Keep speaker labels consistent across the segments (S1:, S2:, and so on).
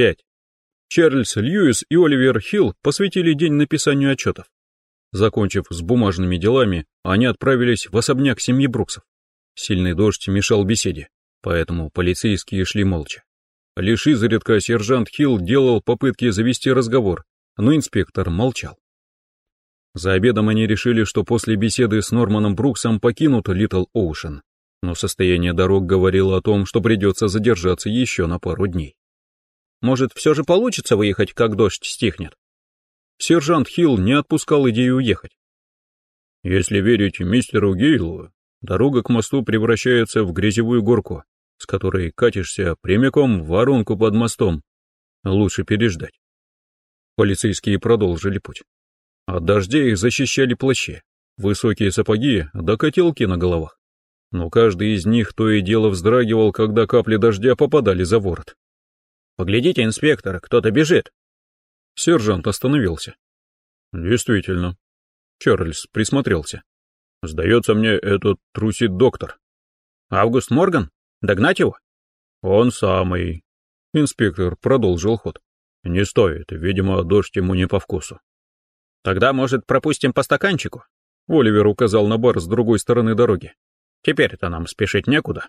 S1: Пять. Чарльз Льюис и Оливер Хилл посвятили день написанию отчетов. Закончив с бумажными делами, они отправились в особняк семьи Бруксов. Сильный дождь мешал беседе, поэтому полицейские шли молча. Лишь изредка сержант Хилл делал попытки завести разговор, но инспектор молчал. За обедом они решили, что после беседы с Норманом Бруксом покинут Литл Оушен, но состояние дорог говорило о том, что придется задержаться еще на пару дней.
S2: Может, все же получится выехать, как дождь стихнет?
S1: Сержант Хилл не отпускал идею уехать. Если верить мистеру Гейлу, дорога к мосту превращается в грязевую горку, с которой катишься прямиком в воронку под мостом. Лучше переждать. Полицейские продолжили путь. От дождя их защищали плащи, высокие сапоги да котелки на головах. Но каждый из них то и дело вздрагивал, когда капли дождя попадали за ворот.
S2: «Поглядите, инспектор, кто-то бежит!»
S1: Сержант остановился. Действительно. Чарльз присмотрелся. Сдается мне, этот трусит доктор.
S2: Август Морган? Догнать его?
S1: Он самый. Инспектор продолжил ход. Не стоит, видимо, дождь ему не по вкусу.
S2: Тогда, может, пропустим по стаканчику?
S1: Оливер указал на бар с другой стороны дороги.
S2: Теперь-то нам спешить некуда.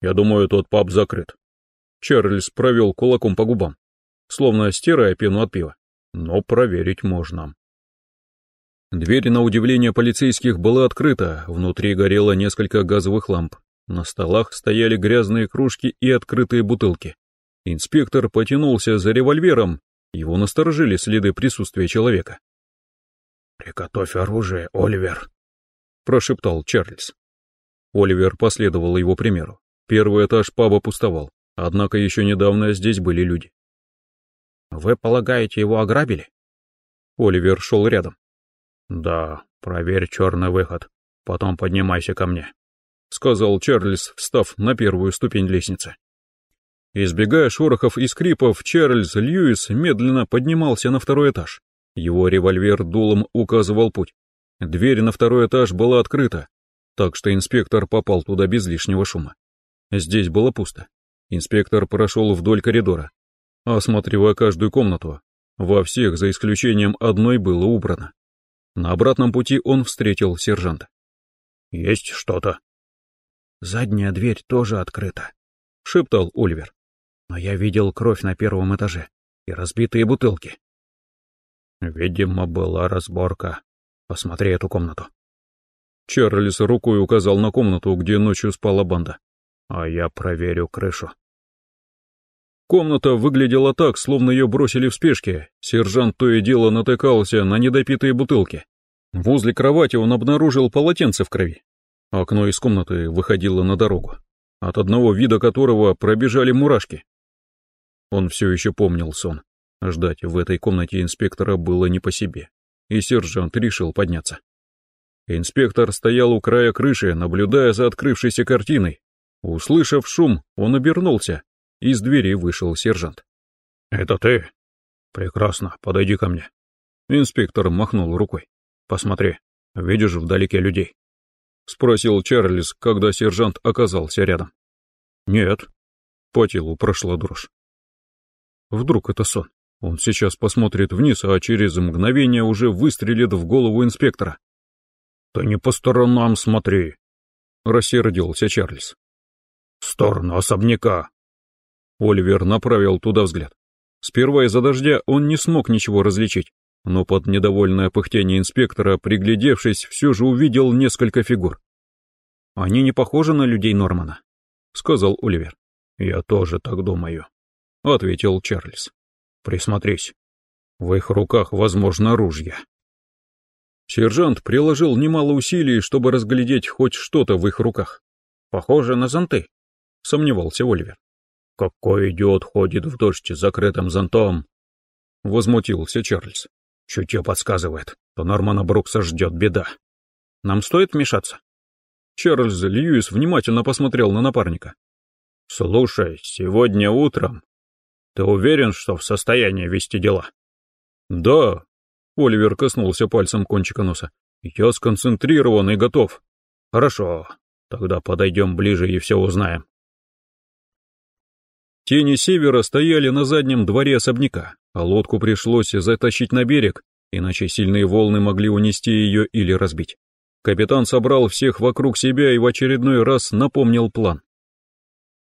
S1: Я думаю, тот паб закрыт. Чарльз провел кулаком по губам словно стирая пену от пива. Но проверить можно. Дверь, на удивление полицейских, была открыта, внутри горело несколько газовых ламп. На столах стояли грязные кружки и открытые бутылки. Инспектор потянулся за револьвером, его насторожили следы присутствия человека.
S3: «Приготовь оружие, Оливер», —
S1: прошептал Чарльз. Оливер последовал его примеру. Первый этаж паба пустовал, однако еще недавно здесь были люди.
S2: Вы полагаете, его ограбили?
S1: Оливер шел рядом.
S3: Да, проверь черный выход, потом поднимайся ко мне,
S1: сказал Чарльз, встав на первую ступень лестницы. Избегая шорохов и скрипов, Чарльз Льюис медленно поднимался на второй этаж. Его револьвер дулом указывал путь. Дверь на второй этаж была открыта, так что инспектор попал туда без лишнего шума. Здесь было пусто. Инспектор прошел вдоль коридора, осматривая каждую комнату. Во всех, за исключением одной, было убрано. На обратном пути он встретил сержанта.
S3: «Есть что-то?»
S2: «Задняя дверь тоже открыта», —
S1: шептал Оливер.
S2: «Но я видел кровь на первом этаже и разбитые бутылки».
S3: «Видимо, была разборка. Посмотри эту комнату».
S1: Чарльз рукой указал на комнату, где ночью спала банда.
S3: «А я проверю крышу».
S1: Комната выглядела так, словно ее бросили в спешке. Сержант то и дело натыкался на недопитые бутылки. Возле кровати он обнаружил полотенце в крови. Окно из комнаты выходило на дорогу, от одного вида которого пробежали мурашки. Он все еще помнил сон. Ждать в этой комнате инспектора было не по себе, и сержант решил подняться. Инспектор стоял у края крыши, наблюдая за открывшейся картиной. Услышав шум, он обернулся из двери вышел сержант.
S3: «Это ты? Прекрасно, подойди ко мне».
S1: Инспектор махнул рукой. «Посмотри, видишь вдалеке людей?» Спросил Чарльз, когда сержант оказался рядом. «Нет». По телу прошла дрожь. Вдруг это сон. Он сейчас посмотрит вниз, а через мгновение уже выстрелит в голову инспектора.
S3: «Ты не по сторонам смотри!»
S1: — рассердился Чарльз.
S3: «В сторону особняка,
S1: Оливер направил туда взгляд. Сперва из-за дождя он не смог ничего различить, но под недовольное пыхтение инспектора, приглядевшись, все же увидел несколько фигур. «Они не похожи на людей Нормана», — сказал Оливер.
S3: «Я тоже так думаю», —
S1: ответил Чарльз.
S3: «Присмотрись. В их руках, возможно, ружья».
S1: Сержант приложил немало усилий, чтобы разглядеть хоть что-то в их руках.
S2: «Похоже на зонты», —
S1: сомневался Оливер.
S3: «Какой идиот ходит в дождь с закрытым зонтом?»
S1: — возмутился Чарльз.
S3: «Чутье подсказывает, что Нормана Брукса ждет беда.
S2: Нам стоит вмешаться?»
S1: Чарльз Льюис внимательно посмотрел на напарника.
S3: «Слушай, сегодня утром ты уверен, что в состоянии вести дела?»
S1: «Да», — Оливер коснулся пальцем кончика носа. «Я сконцентрирован и готов».
S3: «Хорошо, тогда подойдем ближе и все узнаем».
S1: Тени севера стояли на заднем дворе особняка, а лодку пришлось затащить на берег, иначе сильные волны могли унести ее или разбить. Капитан собрал всех вокруг себя и в очередной раз напомнил план.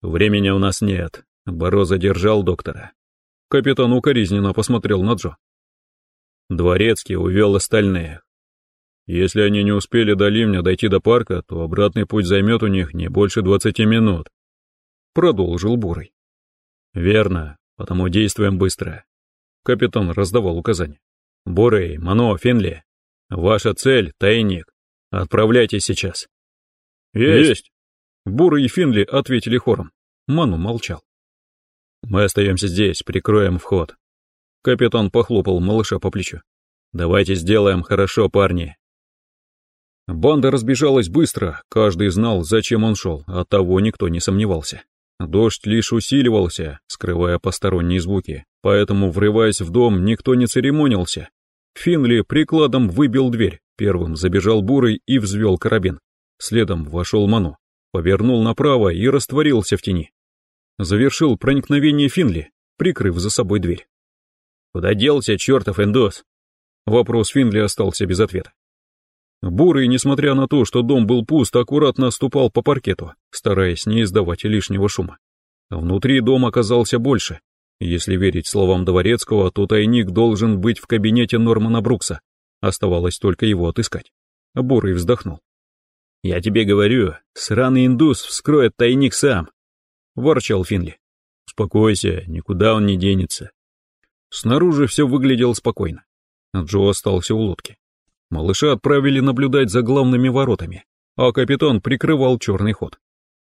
S1: «Времени у нас нет», — Боро задержал доктора. Капитан укоризненно посмотрел на Джо. Дворецкий увел остальных. Если они не успели до ливня дойти до парка, то обратный путь займет у них не больше двадцати минут. Продолжил Бурый. Верно, потому действуем быстро. Капитан раздавал указания. Бурый, Мано, Финли, ваша цель — тайник. Отправляйтесь сейчас.
S3: Есть. Есть.
S1: Бурый и Финли ответили хором. Ману молчал. Мы остаемся здесь, прикроем вход. Капитан похлопал малыша по плечу. Давайте сделаем хорошо, парни. Банда разбежалась быстро, каждый знал, зачем он шел, оттого никто не сомневался. Дождь лишь усиливался, скрывая посторонние звуки, поэтому, врываясь в дом, никто не церемонился. Финли прикладом выбил дверь, первым забежал Бурый и взвел карабин. Следом вошел Ману, повернул направо и растворился в тени. Завершил проникновение Финли, прикрыв за собой дверь. «Куда делся чертов эндос?» Вопрос Финли остался без ответа. Бурый, несмотря на то, что дом был пуст, аккуратно ступал по паркету, стараясь не издавать лишнего шума. Внутри дом оказался больше. Если верить словам Дворецкого, то тайник должен быть в кабинете Нормана Брукса. Оставалось только его отыскать. Бурый вздохнул. «Я тебе говорю, сраный индус вскроет тайник сам ворчал Финли. «Успокойся, никуда он не денется». Снаружи все выглядело спокойно. Джо остался у лодки. Малыша отправили наблюдать за главными воротами, а капитан прикрывал черный ход.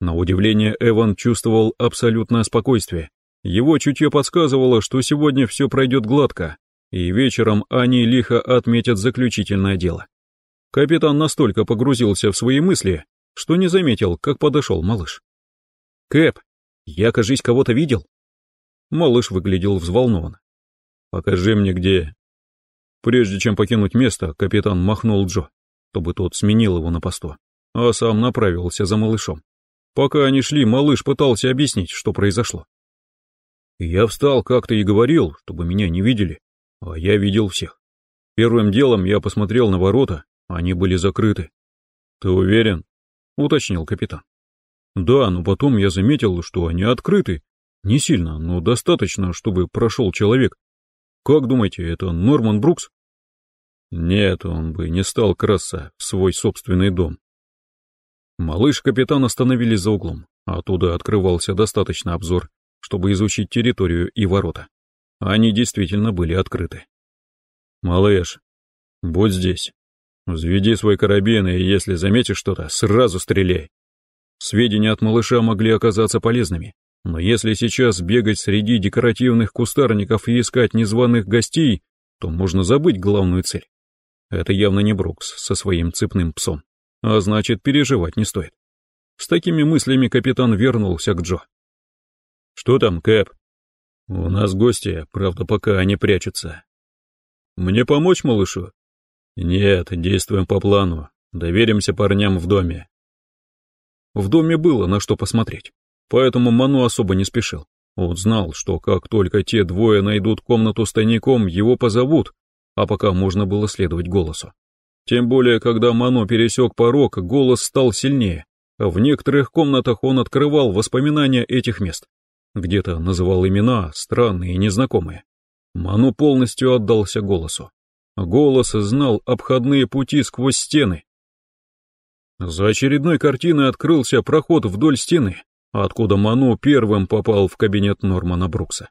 S1: На удивление Эван чувствовал абсолютное спокойствие. Его чутье подсказывало, что сегодня все пройдет гладко, и вечером они лихо отметят заключительное дело. Капитан настолько погрузился в свои мысли, что не заметил, как подошел малыш. «Кэп, я, кажись, кого-то видел. Малыш выглядел взволнованно. Покажи мне, где. Прежде чем покинуть место, капитан махнул Джо, чтобы тот сменил его на посту, а сам направился за малышом. Пока они шли, малыш пытался объяснить, что произошло. Я встал как-то и говорил, чтобы меня не видели, а я видел всех. Первым делом я посмотрел на ворота, они были закрыты. «Ты уверен?» — уточнил капитан. Да, но потом я заметил, что они открыты. Не сильно, но достаточно, чтобы прошел человек. Как думаете, это Норман Брукс? Нет, он бы не стал краса в свой собственный дом. Малыш капитан остановились за углом. Оттуда открывался достаточно обзор, чтобы изучить территорию и ворота. Они действительно были открыты. «Малыш, будь здесь. Взведи свой карабин, и если заметишь что-то, сразу стреляй. Сведения от малыша могли оказаться полезными, но если сейчас бегать среди декоративных кустарников и искать незваных гостей, то можно забыть главную цель. Это явно не Брукс со своим цепным псом, а значит переживать не стоит. С такими мыслями капитан вернулся к Джо. «Что там, Кэп?» «У нас гости, правда, пока они прячутся». «Мне помочь малышу?» «Нет, действуем по плану. Доверимся парням в доме. В доме было на что посмотреть, поэтому Ману особо не спешил. Он знал, что как только те двое найдут комнату с тайником, его позовут, а пока можно было следовать голосу. Тем более, когда Мано пересек порог, голос стал сильнее. В некоторых комнатах он открывал воспоминания этих мест. Где-то называл имена, странные и незнакомые. Ману полностью отдался голосу. Голос знал обходные пути сквозь стены, за очередной картиной открылся проход вдоль стены, откуда Ману первым попал в кабинет Нормана Брукса.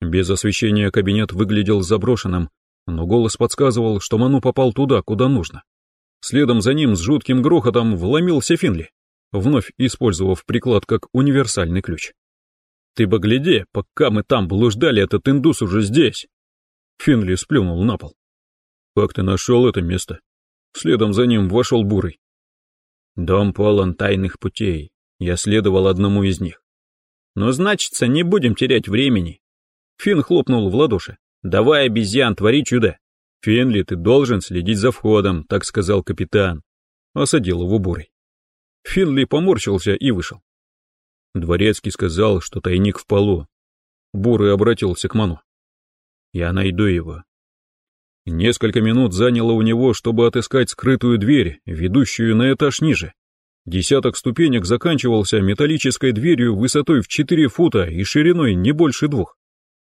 S1: Без освещения кабинет выглядел заброшенным, но голос подсказывал, что Ману попал туда, куда нужно. Следом за ним с жутким грохотом вломился Финли, вновь использовав приклад как универсальный ключ. «Ты бы гляди, пока мы там блуждали, этот индус уже здесь!» Финли сплюнул на пол. «Как ты нашел это место?» Следом за ним вошел Бурый. Дом полон тайных путей. Я следовал одному из них. Ну, значится, не будем терять времени. Фин хлопнул в ладоши. Давай, обезьян, твори чудо. Финли, ты должен следить за входом, так сказал капитан. Осадил его бурой. Финли поморщился и вышел. Дворецкий сказал, что тайник в полу. Бурый обратился к Ману. «Я найду его». Несколько минут заняло у него, чтобы отыскать скрытую дверь, ведущую на этаж ниже. Десяток ступенек заканчивался металлической дверью высотой в 4 фута и шириной не больше двух.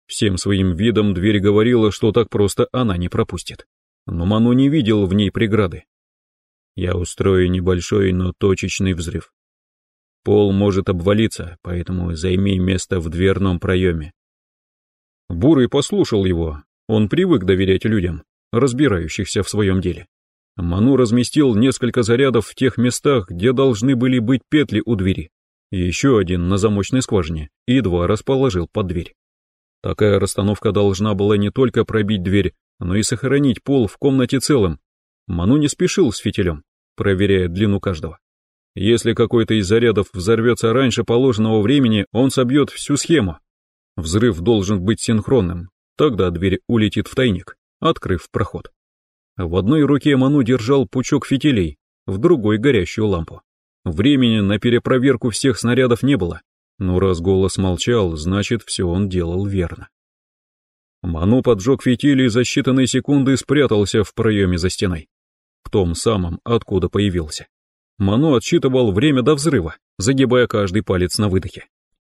S1: Всем своим видом дверь говорила, что так просто она не пропустит. Но Ману не видел в ней преграды. Я устрою небольшой, но точечный взрыв. Пол может обвалиться, поэтому займи место в дверном проеме. Бурый послушал его. Он привык доверять людям, разбирающихся в своем деле. Ману разместил несколько зарядов в тех местах, где должны были быть петли у двери. Еще один на замочной скважине и два расположил под дверь. Такая расстановка должна была не только пробить дверь, но и сохранить пол в комнате целым. Ману не спешил с фитилем, проверяя длину каждого. Если какой-то из зарядов взорвется раньше положенного времени, он собьет всю схему. Взрыв должен быть синхронным, тогда дверь улетит в тайник, открыв проход. В одной руке Ману держал пучок фитилей, в другой — горящую лампу. Времени на перепроверку всех снарядов не было, но раз голос молчал, значит, все он делал верно. Ману поджег фитили и за считанные секунды спрятался в проеме за стеной. В том самом, откуда появился. Ману отсчитывал время до взрыва, загибая каждый палец на выдохе.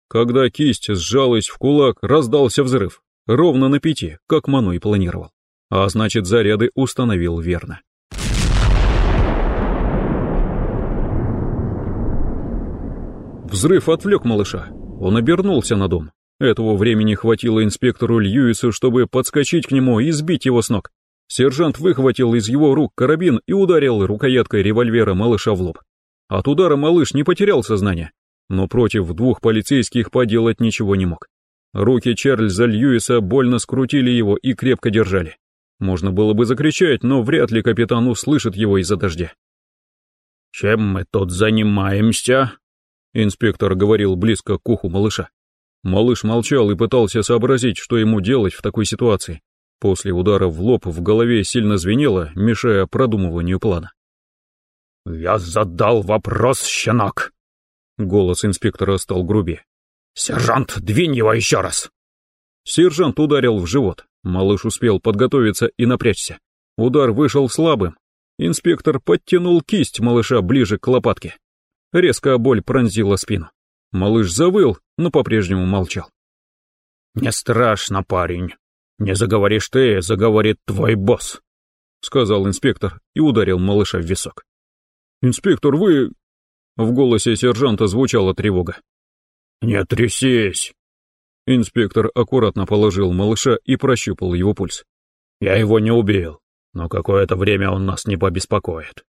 S1: Когда кисть сжалась в кулак, раздался взрыв. Ровно на пяти, как Ману и планировал. А значит, заряды установил верно. Взрыв отвлек малыша. Он обернулся на дом. Этого времени хватило инспектору Льюису, чтобы подскочить к нему и сбить его с ног. Сержант выхватил из его рук карабин и ударил рукояткой револьвера малыша в лоб. От удара малыш не потерял сознание, но против двух полицейских поделать ничего не мог. Руки Чарльза Льюиса больно скрутили его и крепко держали. Можно было бы закричать, но вряд ли капитан услышит его из-за дождя.
S3: «Чем мы тут занимаемся?» Инспектор говорил близко к уху малыша.
S1: Малыш молчал и пытался сообразить, что ему делать в такой ситуации. После удара в лоб в голове сильно звенело, мешая продумыванию плана.
S3: «Я задал вопрос, щенок!»
S1: Голос инспектора стал грубее.
S3: «Сержант, двинь его еще раз!»
S1: Сержант ударил в живот. Малыш успел подготовиться и напрячься. Удар вышел слабым. Инспектор подтянул кисть малыша ближе к лопатке. Резкая боль пронзила спину. Малыш завыл, но по-прежнему молчал.
S3: «Не страшно, парень. Не заговоришь ты, заговорит твой босс», — сказал инспектор и ударил малыша в висок.
S1: «Инспектор, вы...» В голосе сержанта звучала тревога.
S3: «Не трясись!»
S1: Инспектор аккуратно положил малыша и прощупал его пульс.
S3: «Я его не убил, но какое-то время он нас не побеспокоит».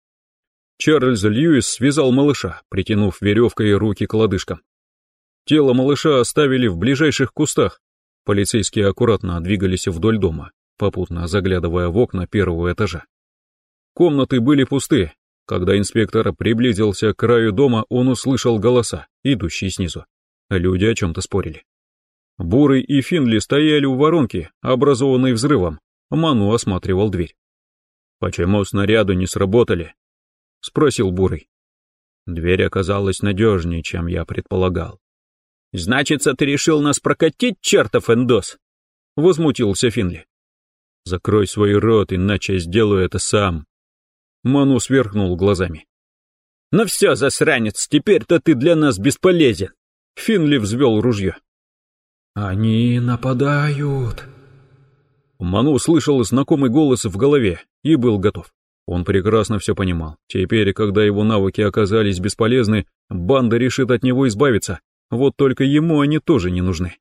S1: Чарльз Льюис связал малыша, притянув веревкой руки к лодыжкам. Тело малыша оставили в ближайших кустах, Полицейские аккуратно двигались вдоль дома, попутно заглядывая в окна первого этажа. Комнаты были пусты. Когда инспектор приблизился к краю дома, он услышал голоса, идущие снизу. Люди о чем-то спорили. Бурый и Финли стояли у воронки, образованной взрывом. Ману осматривал дверь.
S3: «Почему снаряды не сработали?» — спросил Бурый.
S2: Дверь оказалась надежнее, чем я предполагал.
S4: «Значится, ты решил нас прокатить, чертов эндос?» — возмутился Финли.
S2: «Закрой свой рот, иначе сделаю это сам».
S1: Ману сверкнул глазами.
S4: «Ну все, засранец, теперь-то ты для нас бесполезен!»
S1: Финли взвел ружье.
S5: «Они нападают!»
S1: Ману услышал знакомый голос в голове и был готов. Он прекрасно все понимал. Теперь, когда его навыки оказались бесполезны, банда решит от него избавиться, вот только ему они тоже не нужны.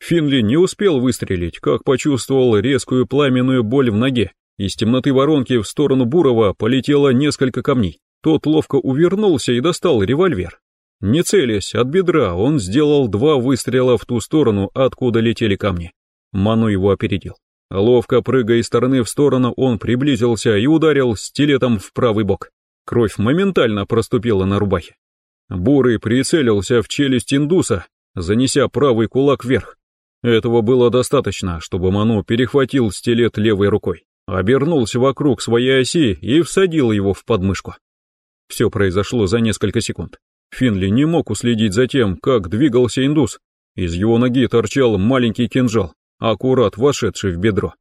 S1: Финли не успел выстрелить, как почувствовал резкую пламенную боль в ноге. Из темноты воронки в сторону Бурова полетело несколько камней. Тот ловко увернулся и достал револьвер. Не целясь от бедра, он сделал два выстрела в ту сторону, откуда летели камни. Ману его опередил. Ловко прыгая из стороны в сторону, он приблизился и ударил стилетом в правый бок. Кровь моментально проступила на рубахе. Бурый прицелился в челюсть индуса, занеся правый кулак вверх. Этого было достаточно, чтобы Ману перехватил стилет левой рукой, обернулся вокруг своей оси и всадил его в подмышку. Все произошло за несколько секунд. Финли не мог уследить за тем, как двигался индус. Из его ноги торчал маленький кинжал, аккурат вошедший в бедро.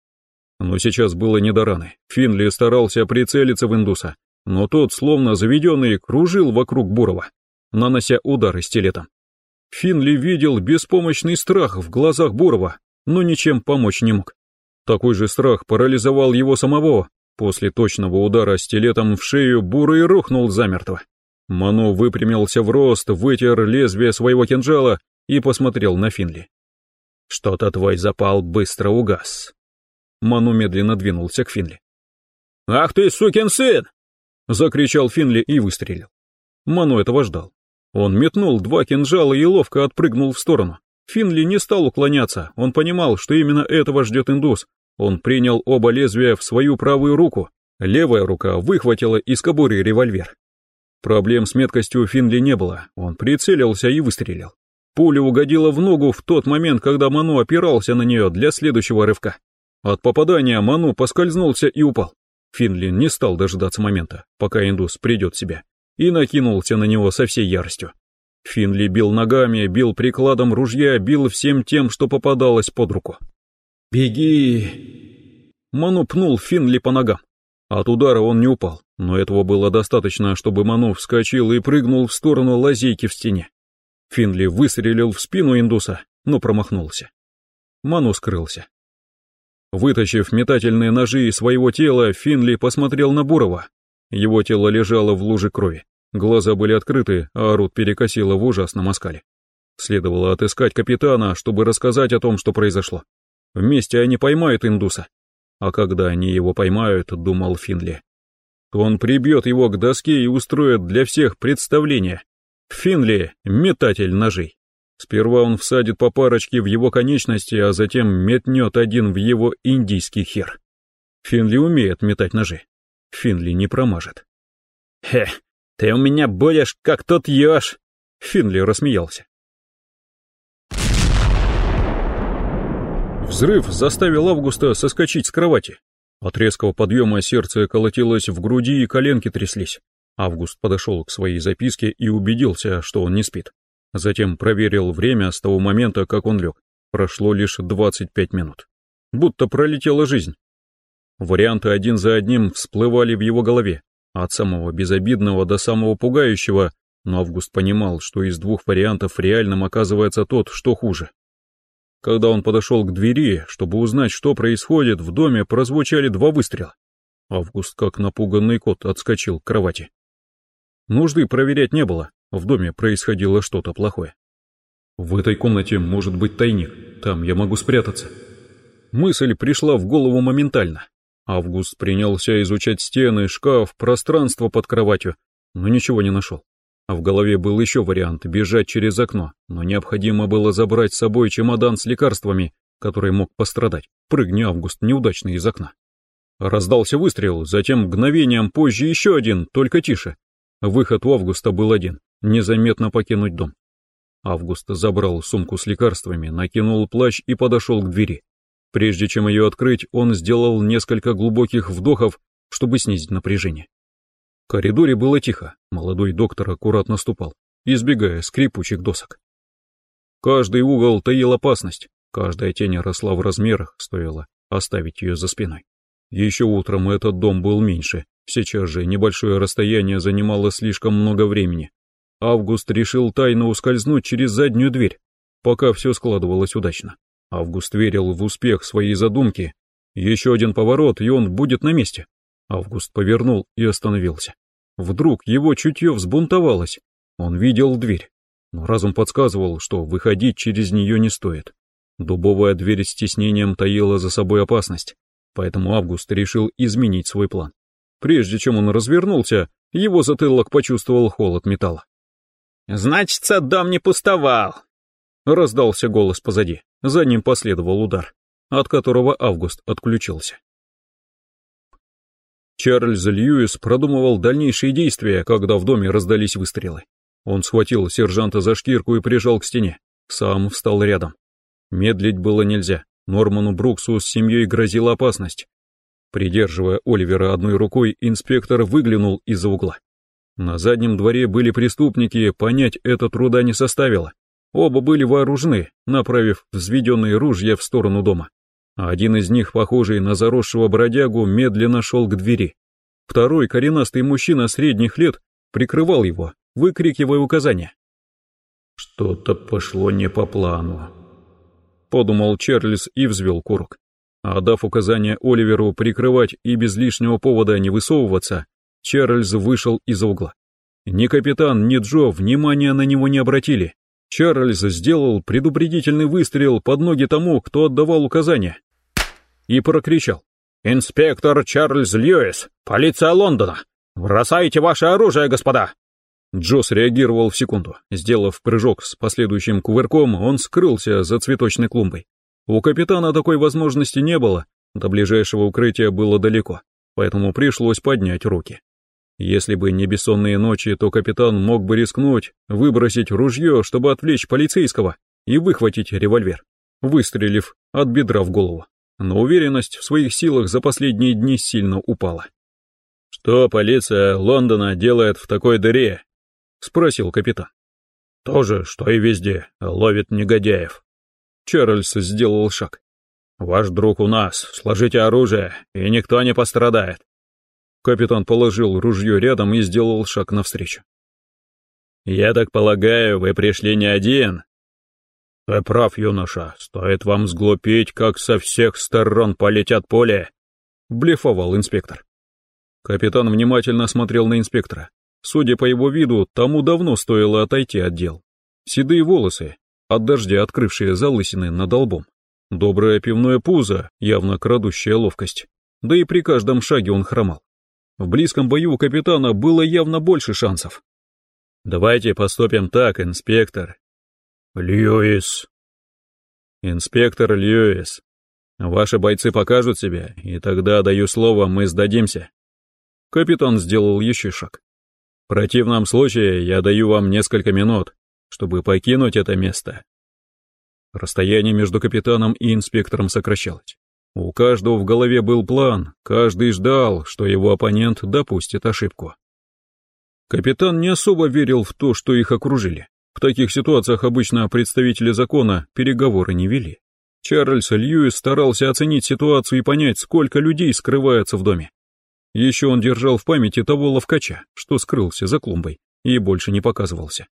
S1: Но сейчас было не до раны. Финли старался прицелиться в индуса, но тот, словно заведенный, кружил вокруг Бурова, нанося удары стилетом. Финли видел беспомощный страх в глазах Бурова, но ничем помочь не мог. Такой же страх парализовал его самого. После точного удара стилетом в шею Бурый рухнул замертво. Ману выпрямился в рост, вытер лезвие своего кинжала и посмотрел на Финли. «Что-то твой запал быстро угас». Ману медленно двинулся к Финли.
S4: «Ах ты, сукин сын!» — закричал Финли и выстрелил.
S1: Ману этого ждал. Он метнул два кинжала и ловко отпрыгнул в сторону. Финли не стал уклоняться, он понимал, что именно этого ждет индус. Он принял оба лезвия в свою правую руку. Левая рука выхватила из кобуры револьвер. Проблем с меткостью Финли не было, он прицелился и выстрелил. Пуля угодила в ногу в тот момент, когда Ману опирался на нее для следующего рывка. От попадания Ману поскользнулся и упал. Финли не стал дожидаться момента, пока индус придет в себя, и накинулся на него со всей яростью. Финли бил ногами, бил прикладом ружья, бил всем тем, что попадалось под руку.
S5: «Беги!»
S1: Ману пнул Финли по ногам. От удара он не упал, но этого было достаточно, чтобы Ману вскочил и прыгнул в сторону лазейки в стене. Финли выстрелил в спину индуса, но промахнулся. Ману скрылся. Вытащив метательные ножи из своего тела, Финли посмотрел на Бурова. Его тело лежало в луже крови. Глаза были открыты, а Рут перекосила в ужасном оскале. Следовало отыскать капитана, чтобы рассказать о том, что произошло. Вместе они поймают индуса. А когда они его поймают, думал Финли, то он прибьет его к доске и устроит для всех представление. Финли — метатель ножей. Сперва он всадит по парочке в его конечности, а затем метнет один в его индийский хер. Финли умеет метать ножи. Финли не промажет.
S4: «Хе, «Ты у меня будешь как тот еж!»
S1: Финли рассмеялся. Взрыв заставил Августа соскочить с кровати. От резкого подъема сердце колотилось в груди и коленки тряслись. Август подошел к своей записке и убедился, что он не спит. Затем проверил время с того момента, как он лег. Прошло лишь 25 минут. Будто пролетела жизнь. Варианты один за одним всплывали в его голове, от самого безобидного до самого пугающего, но Август понимал, что из двух вариантов реальным оказывается тот, что хуже. Когда он подошел к двери, чтобы узнать, что происходит, в доме прозвучали два выстрела. Август, как напуганный кот, отскочил к кровати. Нужды проверять не было, в доме происходило что-то плохое. В этой комнате может быть тайник, там я могу спрятаться. Мысль пришла в голову моментально. Август принялся изучать стены, шкаф, пространство под кроватью, но ничего не нашел. А в голове был еще вариант — бежать через окно, но необходимо было забрать с собой чемодан с лекарствами, который мог пострадать. Прыгни, Август, неудачно из окна. Раздался выстрел, затем мгновением позже еще один, только тише. Выход у Августа был один — незаметно покинуть дом. Август забрал сумку с лекарствами, накинул плащ и подошел к двери. Прежде чем ее открыть, он сделал несколько глубоких вдохов, чтобы снизить напряжение. В коридоре было тихо, молодой доктор аккуратно ступал, избегая скрипучих досок. Каждый угол таил опасность, каждая тень росла в размерах, стоило оставить ее за спиной. Еще утром этот дом был меньше, сейчас же небольшое расстояние занимало слишком много времени. Август решил тайно ускользнуть через заднюю дверь, пока все складывалось удачно. Август верил в успех своей задумки. Еще один поворот, и он будет на месте. Август повернул и остановился. Вдруг его чутье взбунтовалось. Он видел дверь, но разум подсказывал, что выходить через нее не стоит. Дубовая дверь с тиснением таила за собой опасность, поэтому Август решил изменить свой план. Прежде чем он развернулся, его затылок почувствовал холод металла.
S4: «Значится, дом не пустовал», — раздался голос позади. За ним последовал удар, от которого Август отключился.
S1: Чарльз Льюис продумывал дальнейшие действия, когда в доме раздались выстрелы. Он схватил сержанта за шкирку и прижал к стене. Сам встал рядом. Медлить было нельзя. Норману Бруксу с семьей грозила опасность. Придерживая Оливера одной рукой, инспектор выглянул из-за угла. На заднем дворе были преступники, понять это труда не составило. Оба были вооружены, направив взведенные ружья в сторону дома. Один из них, похожий на заросшего бродягу, медленно шел к двери. Второй, коренастый мужчина средних лет, прикрывал его, выкрикивая указания. «Что-то пошло не по плану», — подумал Чарльз и взвел курок. А дав указание Оливеру прикрывать и без лишнего повода не высовываться, Чарльз вышел из угла. Ни капитан, ни Джо внимания на него не обратили. Чарльз сделал предупредительный выстрел под ноги тому, кто отдавал указания, и прокричал. «Инспектор Чарльз Льюис, полиция Лондона! Бросайте ваше оружие, господа!» Джо среагировал в секунду. Сделав прыжок с последующим кувырком, он скрылся за цветочной клумбой. У капитана такой возможности не было, до ближайшего укрытия было далеко, поэтому пришлось поднять руки. Если бы не бессонные ночи, то капитан мог бы рискнуть, выбросить ружье, чтобы отвлечь полицейского, и выхватить револьвер, выстрелив от бедра в голову. Но уверенность в своих силах за последние дни сильно упала. «Что полиция Лондона делает в такой дыре?» — спросил капитан. «То же, что и везде, ловит негодяев». Чарльз сделал шаг. «Ваш друг у нас, сложите оружие, и никто не пострадает. Капитан положил ружье рядом и сделал шаг навстречу. «Я так полагаю, вы пришли не один?» «Ты прав, юноша, стоит вам сглупить, как со всех сторон полетят поле», — блефовал инспектор. Капитан внимательно смотрел на инспектора. Судя по его виду, тому давно стоило отойти от дел. Седые волосы, от дождя открывшие залысины над лбом. Доброе пивное пузо, явно крадущая ловкость. Да и при каждом шаге он хромал. В близком бою у капитана было явно больше шансов. «Давайте поступим так, инспектор». «Льюис». «Инспектор Льюис. Ваши бойцы покажут себя, и тогда, даю слово, мы сдадимся». Капитан сделал еще шаг. «В противном случае я даю вам несколько минут, чтобы покинуть это место». Расстояние между капитаном и инспектором сокращалось. У каждого в голове был план, каждый ждал, что его оппонент допустит ошибку. Капитан не особо верил в то, что их окружили. В таких ситуациях обычно представители закона переговоры не вели. Чарльз Льюис старался оценить ситуацию и понять, сколько людей скрывается в доме. Еще он держал в памяти того ловкача, что скрылся за клумбой и больше не показывался.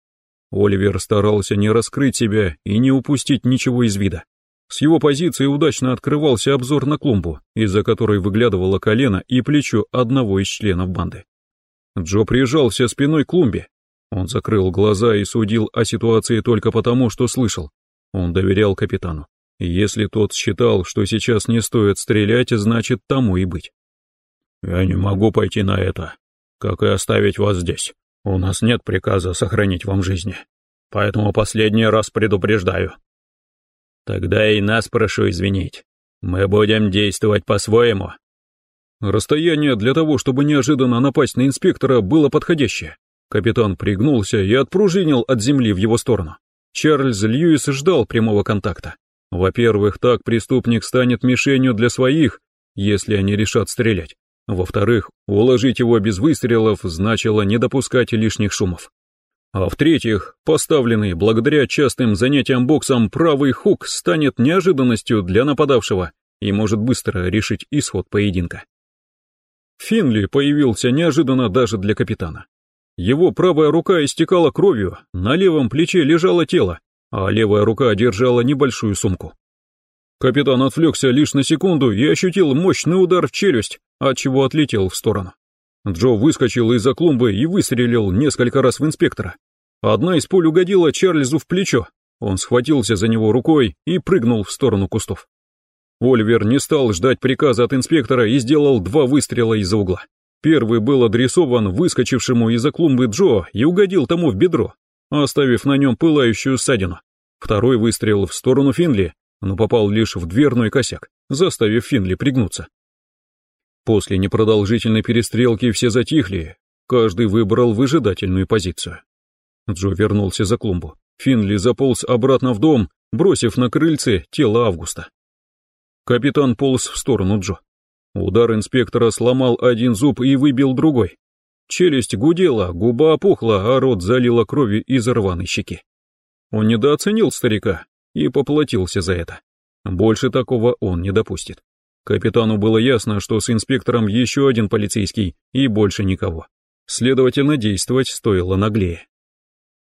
S1: Оливер старался не раскрыть себя и не упустить ничего из вида. С его позиции удачно открывался обзор на клумбу, из-за которой выглядывало колено и плечо одного из членов банды. Джо прижался спиной к клумбе. Он закрыл глаза и судил о ситуации только потому, что слышал. Он доверял капитану. если тот считал, что сейчас не стоит стрелять, значит тому и быть. «Я не могу пойти на это, как и оставить вас здесь. У нас нет приказа сохранить вам жизни. Поэтому последний раз предупреждаю, Тогда и нас прошу извинить. Мы будем действовать по-своему. Расстояние для того, чтобы неожиданно напасть на инспектора, было подходящее. Капитан пригнулся и отпружинил от земли в его сторону. Чарльз Льюис ждал прямого контакта. Во-первых, так преступник станет мишенью для своих, если они решат стрелять. Во-вторых, уложить его без выстрелов значило не допускать лишних шумов. А в-третьих, поставленный благодаря частым занятиям боксом правый хук станет неожиданностью для нападавшего и может быстро решить исход поединка. Финли появился неожиданно даже для капитана. Его правая рука истекала кровью, на левом плече лежало тело, а левая рука держала небольшую сумку. Капитан отвлекся лишь на секунду и ощутил мощный удар в челюсть, отчего отлетел в сторону. Джо выскочил из-за клумбы и выстрелил несколько раз в инспектора. Одна из пуль угодила Чарльзу в плечо. Он схватился за него рукой и прыгнул в сторону кустов. Оливер не стал ждать приказа от инспектора и сделал два выстрела из-за угла. Первый был адресован выскочившему из-за клумбы Джо и угодил тому в бедро, оставив на нем пылающую ссадину. Второй выстрел в сторону Финли, но попал лишь в дверной косяк, заставив Финли пригнуться. После непродолжительной перестрелки все затихли, каждый выбрал выжидательную позицию. Джо вернулся за клумбу. Финли заполз обратно в дом, бросив на крыльце тело Августа. Капитан полз в сторону Джо. Удар инспектора сломал один зуб и выбил другой. Челюсть гудела, губа опухла, а рот залила кровью из рваной щеки. Он недооценил старика и поплатился за это. Больше такого он не допустит. Капитану было ясно, что с инспектором еще один полицейский и больше никого. Следовательно, действовать стоило наглее.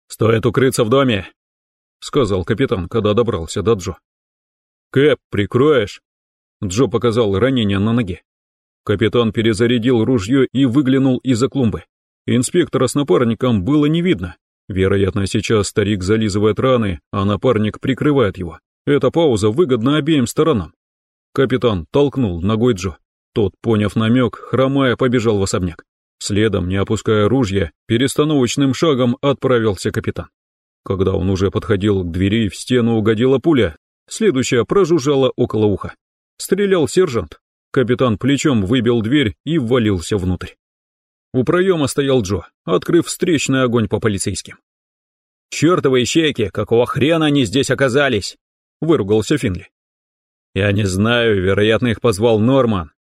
S1: «Стоит укрыться в доме», — сказал капитан, когда добрался до Джо. «Кэп, прикроешь?» Джо показал ранение на ноге. Капитан перезарядил ружье и выглянул из-за клумбы. Инспектора с напарником было не видно. Вероятно, сейчас старик зализывает раны, а напарник прикрывает его. Эта пауза выгодна обеим сторонам. Капитан толкнул ногой Джо. Тот, поняв намек, хромая, побежал в особняк. Следом, не опуская ружья, перестановочным шагом отправился капитан. Когда он уже подходил к двери, в стену угодила пуля, следующая прожужжала около уха. Стрелял сержант. Капитан плечом выбил дверь и ввалился внутрь. У проема стоял Джо, открыв встречный огонь по полицейским. «Чертовы ищейки, какого хрена они здесь оказались?» — выругался Финли. «Я не знаю, вероятно, их позвал Норман.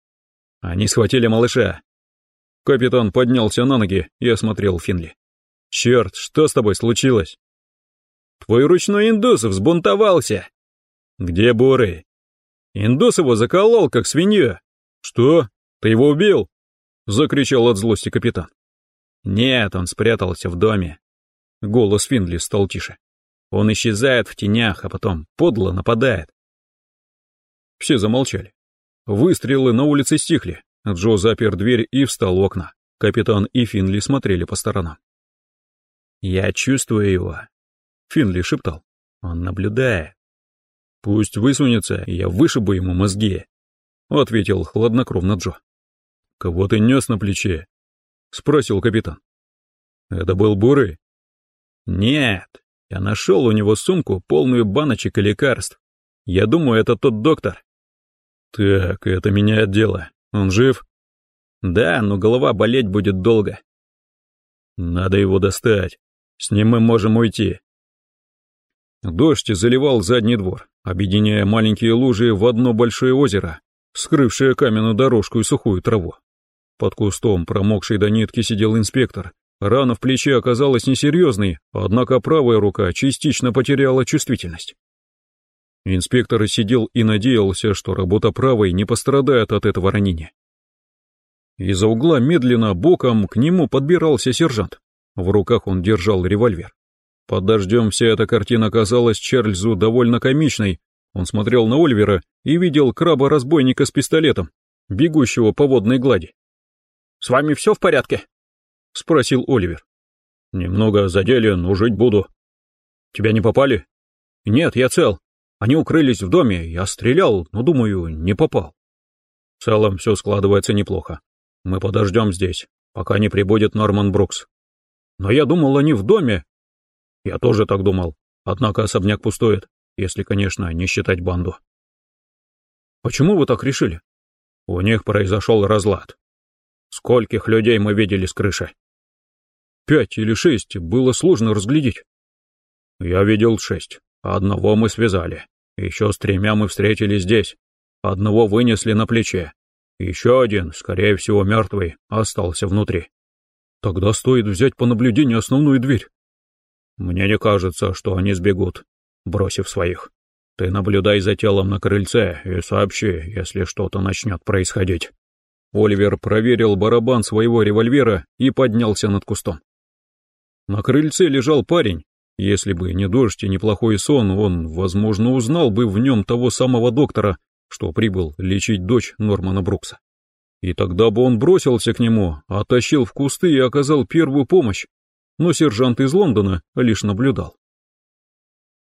S1: Они схватили малыша». Капитан поднялся на ноги и осмотрел Финли. «Черт, что с тобой случилось?» «Твой ручной индус взбунтовался!» «Где Бурый?» «Индус его заколол, как свинья!» «Что? Ты его убил?» — закричал от злости капитан. «Нет, он спрятался в доме». Голос Финли стал тише. «Он исчезает в тенях, а потом подло нападает. Все замолчали. Выстрелы на улице стихли. Джо запер дверь и встал у окна. Капитан и Финли смотрели по сторонам. «Я чувствую его», — Финли шептал. «Он наблюдает». «Пусть высунется, я вышибу ему мозги», — ответил хладнокровно Джо. «Кого ты нес на плече?» — спросил капитан. «Это был Бурый?» «Нет, я нашел у него сумку, полную баночек и лекарств. Я думаю, это тот доктор. Так, это меняет дело. Он жив? Да, но голова болеть будет долго. Надо его достать. С ним мы можем уйти. Дождь заливал задний двор, объединяя маленькие лужи в одно большое озеро, скрывшее каменную дорожку и сухую траву. Под кустом, промокший до нитки, сидел инспектор. Рана в плече оказалась несерьезной, однако правая рука частично потеряла чувствительность. Инспектор сидел и надеялся, что работа правой не пострадает от этого ранения. Из-за угла медленно, боком, к нему подбирался сержант. В руках он держал револьвер. Под дождем вся эта картина казалась Чарльзу довольно комичной. Он смотрел на Ольвера и видел краба-разбойника с пистолетом, бегущего по водной глади. «С вами все в порядке?» — спросил Оливер. «Немного задели, но жить буду». «Тебя не попали?» «Нет, я цел. Они укрылись в доме, я стрелял, но, думаю, не попал. В целом все складывается неплохо. Мы подождем здесь, пока не прибудет Норман Брукс. Но я думал, они в доме. Я тоже так думал, однако особняк пустует, если, конечно, не считать банду. Почему вы так решили? У них произошел разлад. Скольких людей мы видели с крыши? Пять или шесть, было сложно разглядеть. Я видел шесть, одного мы связали. Еще с тремя мы встретились здесь. Одного вынесли на плече. Еще один, скорее всего мертвый, остался внутри. Тогда стоит взять по наблюдению основную дверь. Мне не кажется, что они сбегут, бросив своих. Ты наблюдай за телом на крыльце и сообщи, если что-то начнет происходить. Оливер проверил барабан своего револьвера и поднялся над кустом. На крыльце лежал парень, если бы не дождь и неплохой сон, он, возможно, узнал бы в нем того самого доктора, что прибыл лечить дочь Нормана Брукса. И тогда бы он бросился к нему, оттащил в кусты и оказал первую помощь. Но сержант из Лондона лишь наблюдал.